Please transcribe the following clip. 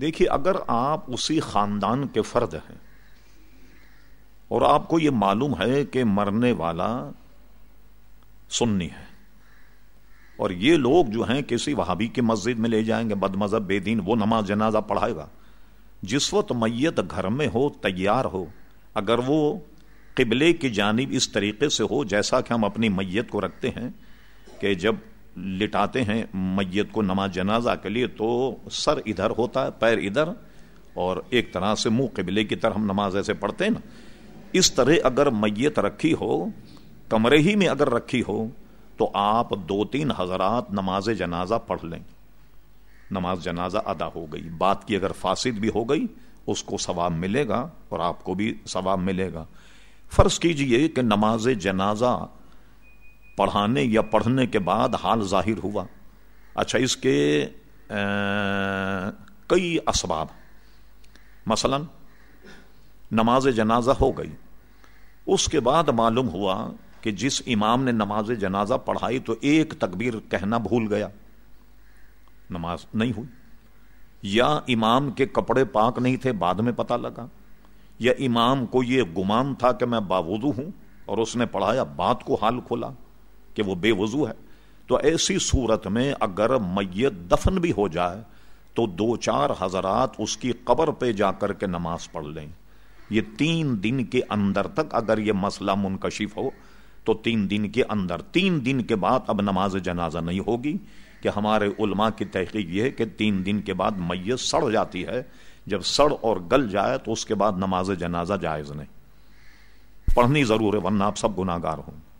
دیکھیے، اگر آپ اسی خاندان کے فرد ہیں اور آپ کو یہ معلوم ہے کہ مرنے والا سننی ہے اور یہ لوگ جو ہیں کسی وہابی کی مسجد میں لے جائیں گے بد مذہب بے دین، وہ نماز جنازہ پڑھائے گا۔ جس وقت میت گھر میں ہو، تیار ہو، اگر وہ قبلے کی جانب اس طریقے سے ہو، جیسا کہ ہم اپنی میت کو رکھتے ہیں کہ جب لٹاتے ہیں میت کو نماز جنازہ کے لیے تو سر ادھر ہوتا ہے، پیر ادھر، اور ایک طرح سے منہ قبلے کی طرح ہم نماز ایسے پڑھتے ہیں نا۔ اس طرح اگر میت رکھی ہو، کمرے ہی میں اگر رکھی ہو، تو آپ دو تین حضرات نماز جنازہ پڑھ لیں۔ نماز جنازہ ادا ہو گئی۔ بات کی اگر فاسد بھی ہو گئی، اس کو ثواب ملے گا اور آپ کو بھی ثواب ملے گا۔ فرض کیجیے کہ نماز جنازہ پڑھانے یا پڑھنے کے بعد حال ظاہر ہوا۔ اچھا اس کے کئی اسباب۔ مثلا، نماز جنازہ ہو گئی۔ اس کے بعد معلوم ہوا کہ جس امام نے نماز جنازہ پڑھائی تو ایک تکبیر کہنا بھول گیا۔ نماز نہیں ہوئی۔ یا امام کے کپڑے پاک نہیں تھے، بعد میں پتا لگا۔ یا امام کو یہ گمان تھا کہ میں باوضو ہوں اور اس نے پڑھایا، بات کو حال کھولا۔ کہ وہ بے وضو ہے۔ تو ایسی صورت میں اگر میت دفن بھی ہو جائے، تو دو چار حضرات اس کی قبر پہ جا کر کے نماز پڑھ لیں۔ یہ تین دن کے اندر تک اگر یہ مسئلہ منکشف ہو، تو تین دن کے اندر، تین دن کے بعد اب نماز جنازہ نہیں ہوگی۔ کہ ہمارے علماء کی تحقیق یہ ہے کہ تین دن کے بعد میت سڑ جاتی ہے۔ جب سڑ اور گل جائے تو اس کے بعد نماز جنازہ جائز نہیں۔ پڑھنی ضرور ہے، ورنہ آپ سب گناگار ہوں۔